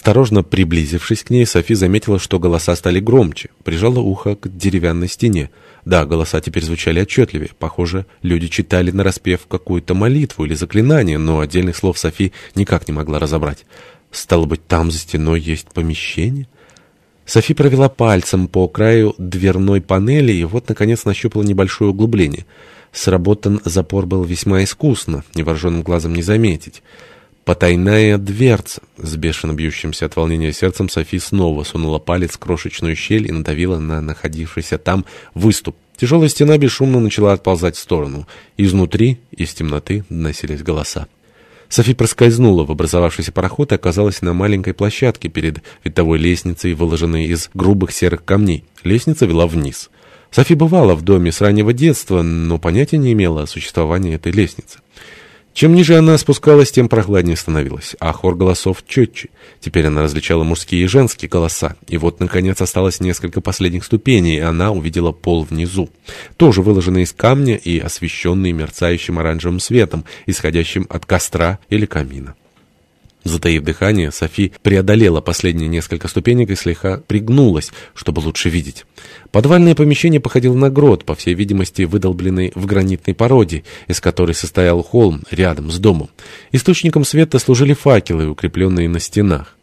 Осторожно приблизившись к ней, Софи заметила, что голоса стали громче. Прижала ухо к деревянной стене. Да, голоса теперь звучали отчетливее. Похоже, люди читали нараспев какую-то молитву или заклинание, но отдельных слов Софи никак не могла разобрать. Стало быть, там за стеной есть помещение? Софи провела пальцем по краю дверной панели и вот, наконец, нащупала небольшое углубление. Сработан запор был весьма искусно, невооруженным глазом не заметить. Потайная дверца. С бешено бьющимся от волнения сердцем Софи снова сунула палец в крошечную щель и надавила на находившийся там выступ. Тяжелая стена бесшумно начала отползать в сторону. Изнутри, из темноты, доносились голоса. Софи проскользнула в образовавшийся пароход и оказалась на маленькой площадке перед винтовой лестницей, выложенной из грубых серых камней. Лестница вела вниз. Софи бывала в доме с раннего детства, но понятия не имела о существовании этой лестницы. Чем ниже она спускалась, тем прохладнее становилась, а хор голосов четче. Теперь она различала мужские и женские голоса. И вот, наконец, осталось несколько последних ступеней, и она увидела пол внизу. Тоже выложенный из камня и освещенный мерцающим оранжевым светом, исходящим от костра или камина. Затаив дыхание, Софи преодолела последние несколько ступенек и слегка пригнулась, чтобы лучше видеть. Подвальное помещение походило на грот, по всей видимости, выдолбленный в гранитной породе, из которой состоял холм рядом с домом. Источником света служили факелы, укрепленные на стенах.